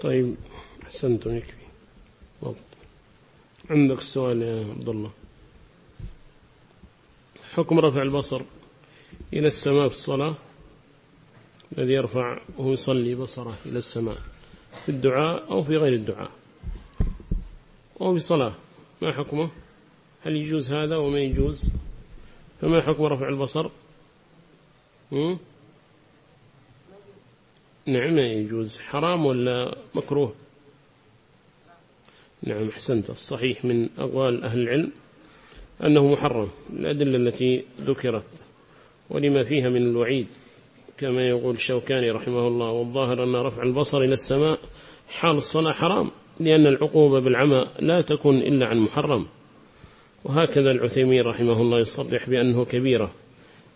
طيب أحسنتم يكفي عندك سؤال يا عبد الله. حكم رفع البصر إلى السماء في الصلاة. الذي يرفع وهو يصلي بصره إلى السماء في الدعاء أو في غير الدعاء أو في صلاة ما حكمه؟ هل يجوز هذا وما يجوز؟ فما حكم رفع البصر؟ نعم يجوز. حرام ولا مكروه؟ نعم أحسنت. الصحيح من أقوال أهل العلم أنه محرم الأدلة التي ذكرت ولما فيها من الوعيد كما يقول الشوكاني رحمه الله والظاهر أن رفع البصر إلى السماء حال الصلاة حرام لأن العقوبة بالعمى لا تكون إلا عن محرم. وهكذا العثيمين رحمه الله يصرح بأنه كبيرة.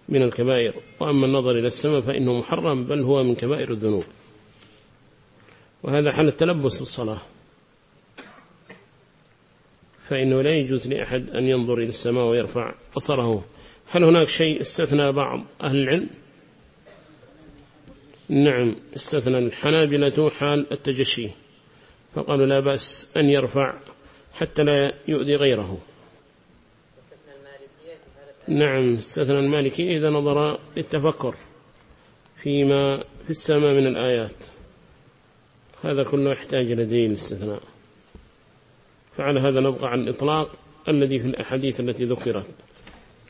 من الكبائر وأما النظر إلى السماء فإنه محرم بل هو من كبائر الذنوب. وهذا حال التلبس الصلاة فإنه لا يجوز لأحد أن ينظر إلى السماء ويرفع بصره. هل هناك شيء استثنى بعض أهل العلم؟ نعم استثنى الحنابلة حال التجشي. فقالوا لا بأس أن يرفع حتى لا يؤذي غيره. نعم استثنى المالكي إذا نظر للتفكر فيما في السماء من الآيات. هذا كله يحتاج إلى دليل الاستثناء فعلى هذا نبقى عن الإطلاق الذي في الأحاديث التي ذكرت.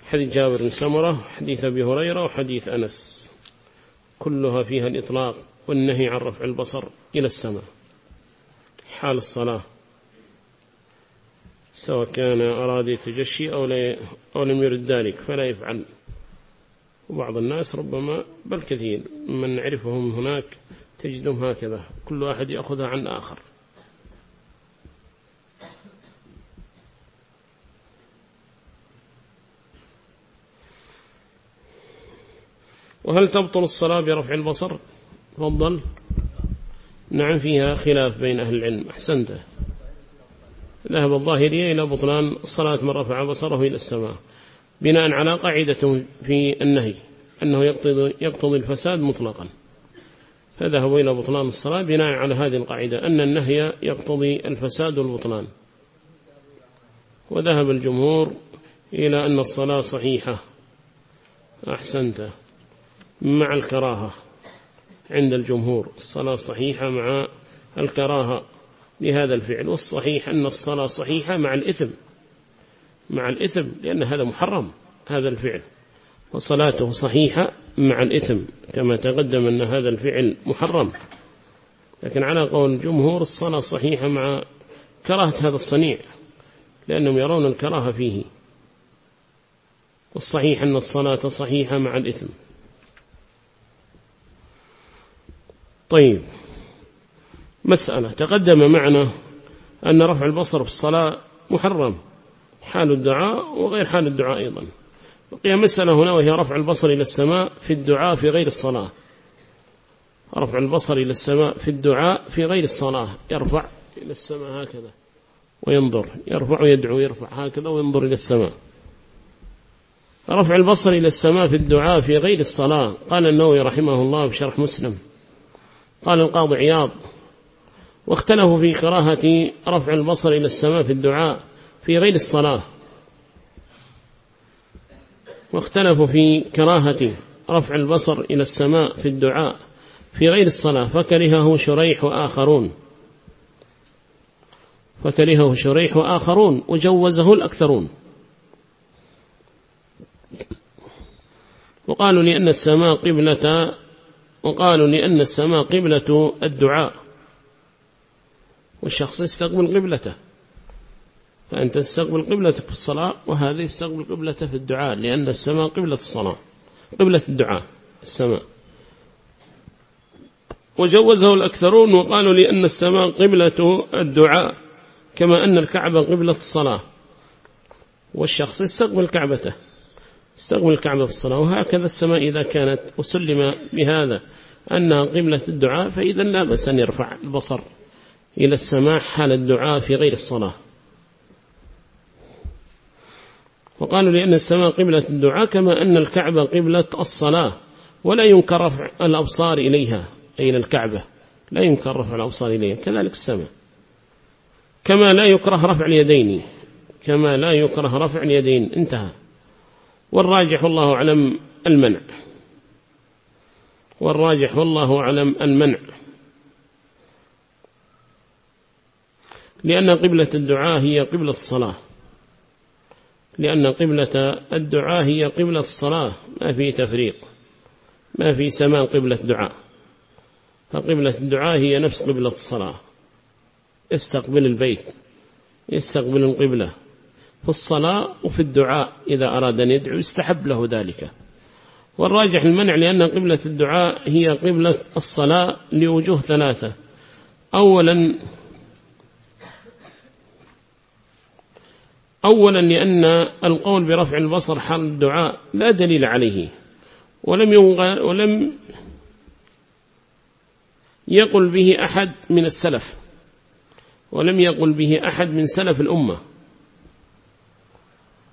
حديث جابر بن سمرة حديث أبي هريرة وحديث أنس. كلها فيها الإطلاق والنهي عن رفع البصر إلى السماء. حال الصلاة. سواء كان أراد يتجشي أو, أو لم يرد ذلك فلا يفعل. وبعض الناس ربما بل كثير من نعرفهم هناك تجدهم هكذا كل واحد يأخذها عن آخر. وهل تبطل الصلاة برفع البصر؟ تفضل. نعم فيها خلاف بين أهل العلم أحسنته ذهب الظاهرية إلى بطلان الصلاة من رفع بصره إلى السماء بناء على قاعدة في النهي أنه يقتضي, يقتضي الفساد مطلقا. فذهبوا إلى بطلان الصلاة بناء على هذه القاعدة أن النهي يقتضي الفساد والبطلان. وذهب الجمهور إلى أن الصلاة صحيحة أحسنت مع الكراهة. عند الجمهور الصلاة صحيحة مع الكراهة. لهذا الفعل والصحيح أن الصلاة صحيحة مع الإثم مع الإثم لأن هذا محرم هذا الفعل. وصلاته صحيحة مع الإثم كما تقدم أن هذا الفعل محرم. لكن على قول الجمهور الصلاة صحيحة مع كراهة هذا الصنيع لأنهم يرون الكراهة فيه. والصحيح أن الصلاة صحيحة مع الإثم. طيب. مسألة. تقدم معنا أن رفع البصر في الصلاة محرم. حال الدعاء وغير حال الدعاء أيضا. بقي مسألة هنا وهي رفع البصر إلى السماء في الدعاء في غير الصلاة. رفع البصر إلى السماء في الدعاء في غير الصلاة. يرفع إلى السماء هكذا وينظر. يرفع ويدعو يرفع هكذا وينظر إلى السماء. رفع البصر إلى السماء في الدعاء في غير الصلاة. قال النووي رحمه الله في شرح مسلم. قال القاضي عياض واختلفوا في كراهة رفع البصر إلى السماء في الدعاء في غير الصلاة. واختلفوا في كراهة رفع البصر إلى السماء في الدعاء في غير الصلاة فكرهه شريح وآخرون فكرهه شريح وآخرون وجوزه الأكثرون. وقالوا لأن السماء قبلة وقالوا لأن السماء قبلة الدعاء. والشخص يستقبل قبلته. فأنت تستقبل قبلتك في الصلاة وهذا يستقبل قبلته في الدعاء لأن السماء قبلة الصلاة قبلة الدعاء السماء. وجوزه الأكثرون وقالوا لأن السماء قبلة الدعاء كما أن الكعبة قبلة الصلاة. والشخص يستقبل كعبته استقبل الكعبة في الصلاة وهكذا السماء إذا كانت وسلم بهذا أنها قبلة الدعاء فإذا لا بس أن يرفع البصر. إلى السماء حال الدعاء في غير الصلاة. وقالوا لأن السماء قبلة الدعاء كما أن الكعبة قبلة الصلاة ولا ينكر رفع الأبصار إليها أي إلى الكعبة لا ينكر رفع الأبصار إليه كذلك السماء. كما لا يكره رفع اليدين كما لا يكره رفع اليدين انتهى. والراجح والله أعلم المنع. والراجح والله أعلم المنع. لأن قبلة الدعاء هي قبلة الصلاة. لأن قبلة الدعاء هي قبلة الصلاة ما في تفريق ما في سماء قبلة الدعاء فقبلة الدعاء هي نفس قبلة الصلاة. يستقبل البيت يستقبل القبلة. في الصلاة وفي الدعاء إذا أراد أن يدعو يستحب له ذلك. والراجح المنع لأن قبلة الدعاء هي قبلة الصلاة لوجوه ثلاثة. أولا أولا لأن القول برفع البصر حال الدعاء لا دليل عليه ولم ولم يقل به أحد من السلف ولم يقل به أحد من سلف الأمة.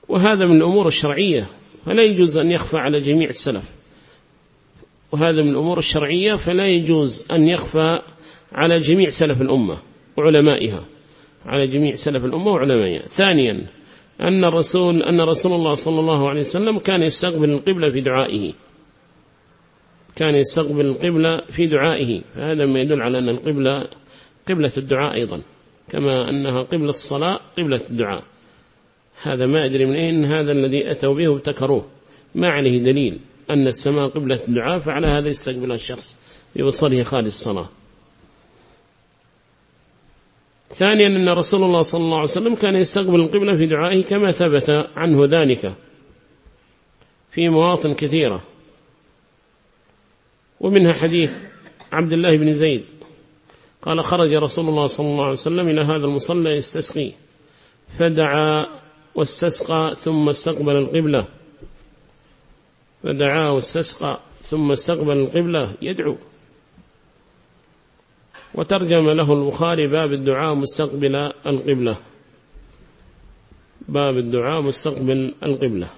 وهذا من الأمور الشرعية فلا يجوز أن يخفى على جميع السلف. وهذا من الأمور الشرعية فلا يجوز أن يخفى على جميع سلف الأمة وعلمائها على جميع سلف الأمة وعلمائها. ثانيا أن الرسول أن رسول الله صلى الله عليه وسلم كان يستقبل القبلة في دعائه. كان يستقبل القبلة في دعائه. فهذا ما يدل على أن القبلة قبلة الدعاء أيضا. كما أنها قبلة الصلاة قبلة الدعاء. هذا ما أدري من أين هذا الذي أتوا به وابتكروه. ما عليه دليل أن السماء قبلة الدعاء فعلى هذا يستقبل الشخص ببصره خالي الصلاة. ثانيا أن رسول الله صلى الله عليه وسلم كان يستقبل القبلة في دعائه كما ثبت عنه ذلك في مواطن كثيرة. ومنها حديث عبد الله بن زيد. قال خرج رسول الله صلى الله عليه وسلم إلى هذا المصلى يستسقي. فدعا واستسقى ثم استقبل القبلة. فدعا واستسقى ثم استقبل القبلة يدعو. وترجم له البخاري باب الدعاء مستقبل القبلة. باب الدعاء مستقبل القبلة.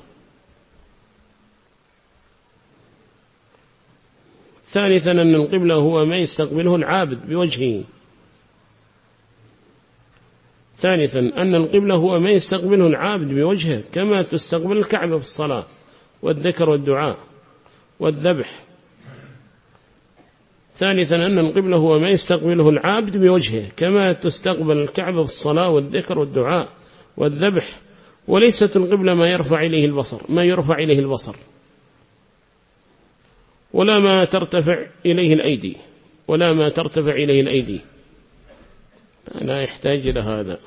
ثالثا أن القبلة هو ما يستقبله العابد بوجهه. ثالثا أن القبلة هو ما يستقبله العابد بوجهه كما تستقبل الكعبة في الصلاة والذكر والدعاء والذبح. ثالثا أن القبلة هو ما يستقبله العابد بوجهه كما تستقبل الكعبة في الصلاة والذكر والدعاء والذبح وليست القبلة ما يرفع إليه البصر ما يرفع إليه البصر ولا ما ترتفع إليه الأيدي ولا ما ترتفع إليه الأيدي. لا يحتاج إلى هذا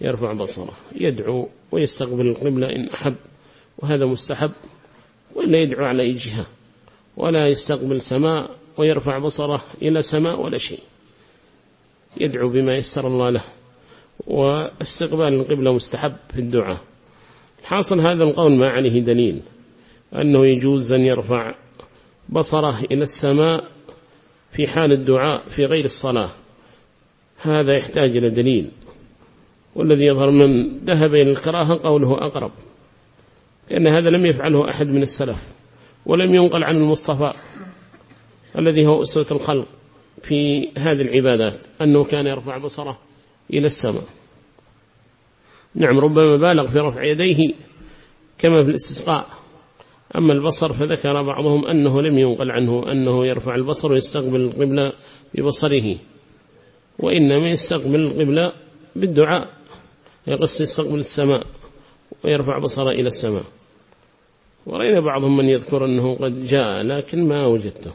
يرفع بصره يدعو ويستقبل القبلة إن أحب وهذا مستحب ولا يدعو على أي جهة ولا يستقبل سماء ويرفع بصره إلى سماء ولا شيء. يدعو بما يسر الله له. واستقبال القبلة مستحب في الدعاء. حاصل هذا القول ما عليه دليل. أنه يجوز أن يرفع بصره إلى السماء في حال الدعاء في غير الصلاة. هذا يحتاج إلى دليل. والذي يظهر من ذهب إلى الكراهة قوله أقرب. لأن هذا لم يفعله أحد من السلف. ولم ينقل عن المصطفى الذي هو أسوة الخلق في هذه العبادات أنه كان يرفع بصره إلى السماء. نعم ربما بالغ في رفع يديه كما في الاستسقاء أما البصر فذكر بعضهم أنه لم ينقل عنه أنه يرفع البصر ويستقبل القبلة ببصره وإنما يستقبل القبلة بالدعاء يقص يستقبل السماء ويرفع بصره إلى السماء. ورأينا بعضهم من يذكر أنه قد جاء لكن ما وجدته.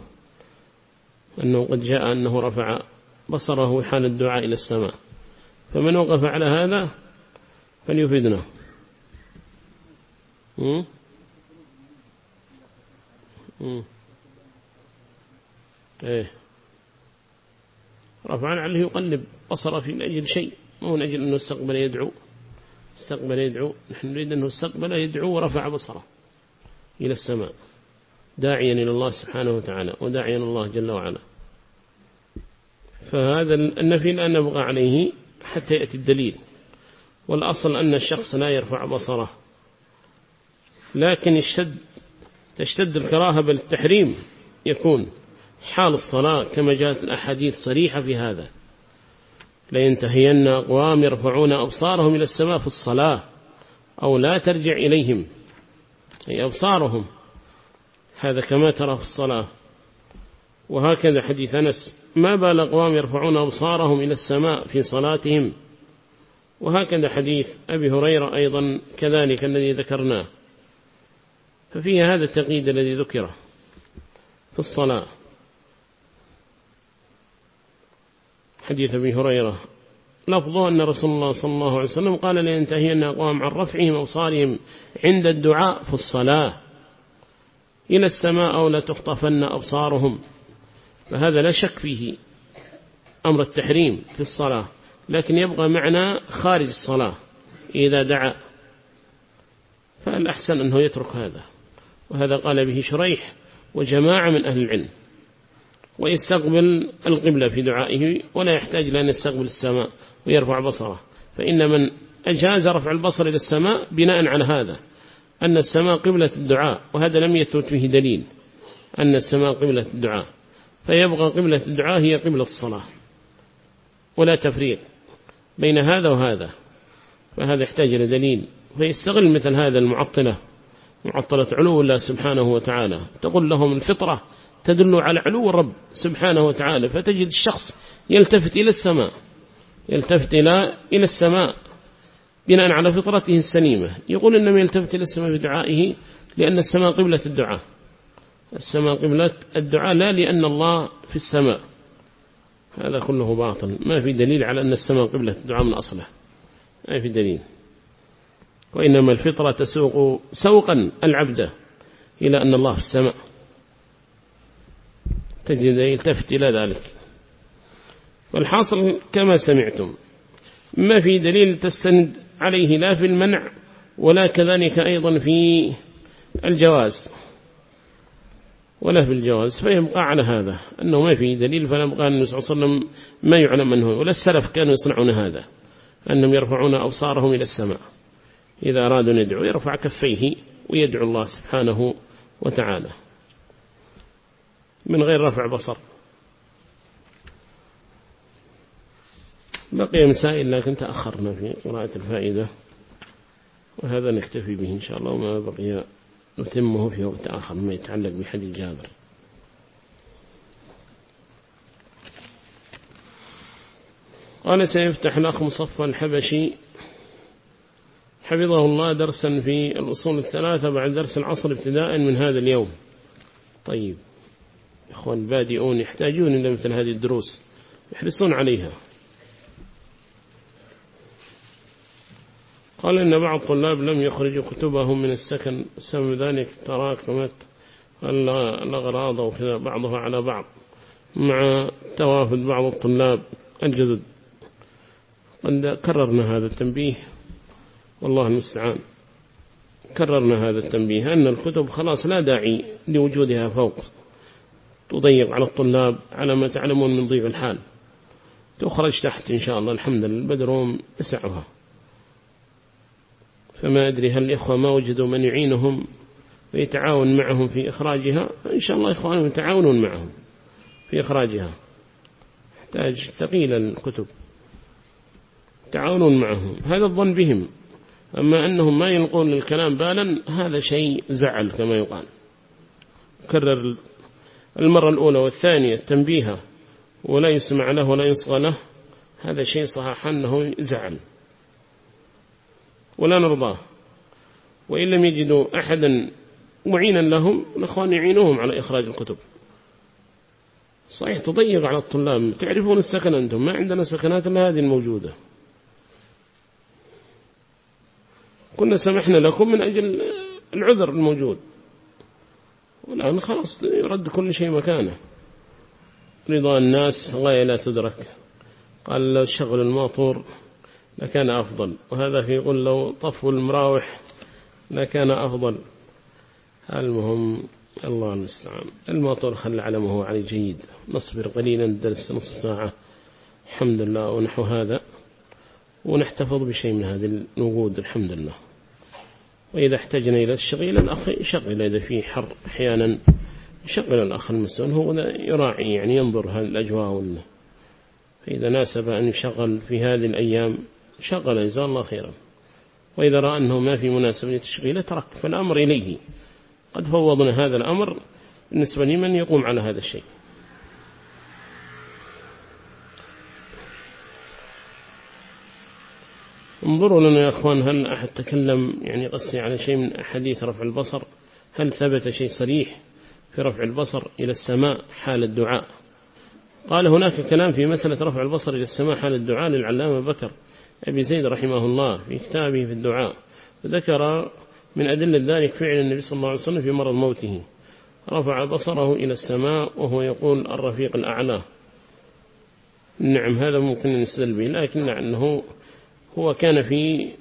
أنه قد جاء أنه رفع بصره حال الدعاء إلى السماء. فمن وقف على هذا فليفيدنا. إيه. رفعا عليه يقلب بصره في أجل شيء مو من أجل أنه استقبل يدعو. استقبل يدعو. نحن نريد أنه استقبل يدعو ورفع بصره إلى السماء. داعيا إلى الله سبحانه وتعالى وداعيا الله جل وعلا. فهذا النفي لا نبغى عليه حتى يأتي الدليل. والأصل أن الشخص لا يرفع بصره. لكن الشد تشتد الكراهة بل التحريم يكون. حال الصلاة كما جاءت الأحاديث صريحة في هذا. لينتهين أقوام يرفعون أبصارهم إلى السماء في الصلاة أو لا ترجع إليهم أي أبصارهم. هذا كما ترى في الصلاة. وهكذا حديث أنس ما بال أقوام يرفعون أبصارهم إلى السماء في صلاتهم؟ وهكذا حديث أبي هريرة أيضا كذلك الذي ذكرناه. ففيه هذا التقييد الذي ذكره في الصلاة. حديث أبي هريرة لفظه أن رسول الله صلى الله عليه وسلم قال لينتهي أن أقوام عن رفعهم أبصارهم عند الدعاء في الصلاة. إلى السماء أو لا تخطفن أبصارهم. فهذا لا شك فيه أمر التحريم في الصلاة لكن يبقى معنا خارج الصلاة إذا دعا. فالأحسن أنه يترك هذا وهذا قال به شريح وجماعة من أهل العلم ويستقبل القبلة في دعائه ولا يحتاج لأن يستقبل السماء ويرفع بصره. فإن من أجاز رفع البصر إلى السماء بناء على هذا. أن السماء قبلة الدعاء وهذا لم يثبت فيه دليل. أن السماء قبلة الدعاء. فيبقى قبلة الدعاء هي قبلة الصلاة ولا تفريق بين هذا وهذا. فهذا يحتاج إلى دليل. فيستغل مثل هذا المعطلة معطلة علو الله سبحانه وتعالى. تقول لهم الفطرة تدل على علو الرب سبحانه وتعالى. فتجد الشخص يلتفت إلى السماء يلتفت إلى إلى السماء. بناء على فطرته السليمة. يقول إنما يلتفت إلى السماء في دعائه لأن السماء قبلة الدعاء. السماء قبلة الدعاء لا لأن الله في السماء. هذا كله باطل. ما في دليل على أن السماء قبلة الدعاء من أصله. ما في دليل. وإنما الفطرة تسوق سوقا العبد إلى أن الله في السماء. تجد يلتفت إلى ذلك. والحاصل كما سمعتم. ما في دليل تستند عليه لا في المنع ولا كذلك أيضا في الجواز ولا في الجواز فيبقى على هذا أنه ما في دليل فلا بقى النبي صلى الله عليه وسلم ما يعلم منه ولا السلف كانوا يصنعون هذا أنهم يرفعون أبصارهم إلى السماء إذا أرادوا أن يرفع كفيه ويدعو الله سبحانه وتعالى من غير رفع بصر. بقي مسائل لكن تأخرنا في قراءة الفائدة وهذا نكتفي به إن شاء الله وما بقي نتمه في وقت آخر ما يتعلق بحديث جابر. قال سيفتح الأخ مصفى الحبشي حفظه الله درسا في الأصول الثلاثة بعد درس العصر ابتداء من هذا اليوم. طيب. إخوان بادئون يحتاجون إلى مثل هذه الدروس يحرصون عليها. قال إن بعض الطلاب لم يخرجوا كتبهم من السكن بسبب ذلك تراكمت الأغراض وكذا بعضها على بعض. مع توافد بعض الطلاب الجدد. قد كررنا هذا التنبيه. والله المستعان. كررنا هذا التنبيه. أن الكتب خلاص لا داعي لوجودها فوق. تضيق على الطلاب على ما تعلمون من ضيق الحال. تخرج تحت إن شاء الله. الحمد لله. البدروم اسعها فما أدري هل الإخوة ما وجدوا من يعينهم ويتعاون معهم في إخراجها. إن شاء الله إخوانهم يتعاونون معهم في إخراجها. يحتاج ثقيل الكتب. تعاونون معهم. هذا الظن بهم. أما أنهم ما يلقون للكلام بالا هذا شيء زعل كما يقال. كرر المرة الأولى والثانية تنبيها ولا يسمع له ولا يصغى له هذا شيء صحيح أنه زعل. ولا نرضاه. وإن لم يجدوا أحدا معينا لهم الأخوان يعينوهم على إخراج الكتب. صحيح تضيق على الطلاب. تعرفون السكن أنتم ما عندنا سكنات إلا هذه الموجودة. كنا سمحنا لكم من أجل العذر الموجود. والآن خلاص يرد كل شيء مكانه. رضا الناس غاية لا تدرك. قال لو شغل الماطور لكان أفضل. وهذا في يقول لو طفوا المراوح لكان أفضل. المهم الله المستعان. الماطور خلى علمه علي جيد. نصبر قليلا درس نصف ساعة. الحمد لله ونحو هذا. ونحتفظ بشيء من هذه الوجود الحمد لله. وإذا احتجنا إلى الشغيل الأخ شغل إذا فيه حر أحيانا يشغل الأخ المسؤول. هو يراعي يعني ينظر هذه الأجواء فإذا ناسب أن يشغل في هذه الأيام شغل جزاه الله خيرا. وإذا رأى أنه ما في مناسبة تشغيله ترك. فالأمر إليه. قد فوضنا هذا الأمر بالنسبة لمن يقوم على هذا الشيء. انظروا لنا يا أخوان هل أحد تكلم يعني قصي على شيء من حديث رفع البصر؟ هل ثبت شيء صريح في رفع البصر إلى السماء حال الدعاء؟ قال هناك كلام في مسألة رفع البصر إلى السماء حال الدعاء للعلامة بكر. أبي زيد رحمه الله في كتابه في الدعاء ذكر من أدلة ذلك فعل النبي صلى الله عليه وسلم في مرض موته. رفع بصره إلى السماء وهو يقول الرفيق الأعلى. نعم هذا ممكن نستدل به لكن لأنه هو كان في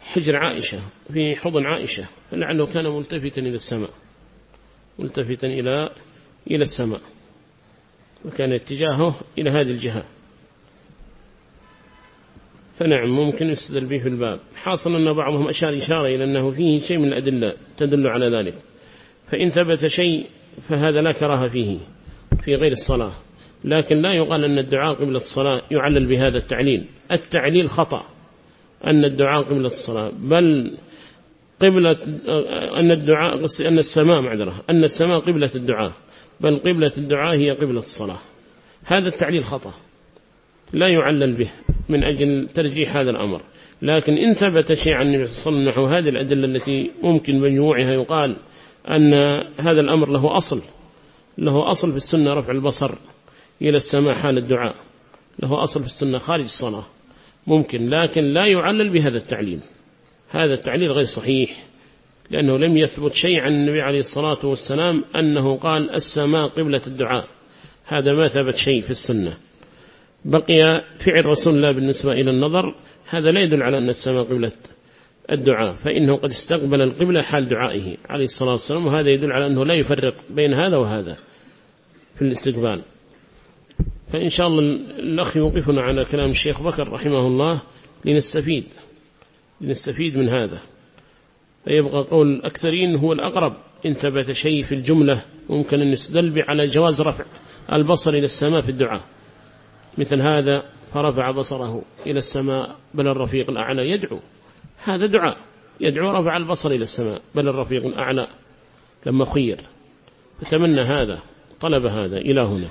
حجر عائشة في حضن عائشة فلعله كان ملتفتا إلى السماء ملتفتا إلى إلى السماء وكان اتجاهه إلى هذه الجهة. فنعم ممكن يستدل به في الباب. حاصل أن بعضهم أشار إشارة إلى أنه فيه شيء من الأدلة تدل على ذلك. فإن ثبت شيء فهذا لا كراهة فيه في غير الصلاة. لكن لا يقال أن الدعاء قبل الصلاة يعلل بهذا التعليل. التعليل خطأ أن الدعاء قبل الصلاة بل قبلة أن الدعاء أن السماء معذرة أن السماء قبلة الدعاء بل قبلة الدعاء هي قبلة الصلاة. هذا التعليل خطأ. لا يعلل به من أجل ترجيح هذا الأمر. لكن إن ثبت شيء عن النبي صلى الله عليه وسلم نحو هذه الأدلة التي ممكن مجموعها يقال أن هذا الأمر له أصل له أصل في السنة رفع البصر إلى السماء حال الدعاء له أصل في السنة خارج الصلاة. ممكن لكن لا يعلل بهذا التعليل. هذا التعليل غير صحيح لأنه لم يثبت شيء عن النبي عليه الصلاة والسلام أنه قال السماء قبلة الدعاء. هذا ما ثبت شيء في السنة. بقي فعل رسول الله بالنسبة إلى النظر هذا لا يدل على أن السماء قبلة الدعاء فإنه قد استقبل القبلة حال دعائه عليه الصلاة والسلام وهذا يدل على أنه لا يفرق بين هذا وهذا في الاستقبال. فإن شاء الله الأخ يوقفنا على كلام الشيخ بكر رحمه الله لنستفيد لنستفيد من هذا. فيبقى قول الأكثرين هو الأقرب إن ثبت شيء في الجملة ممكن أن يستدل على جواز رفع البصر إلى السماء في الدعاء. مثل هذا فرفع بصره إلى السماء بل الرفيق الأعلى يدعو. هذا دعاء. يدعو رفع البصر إلى السماء بل الرفيق الأعلى لما خير. فتمنى هذا طلب هذا إلى هنا.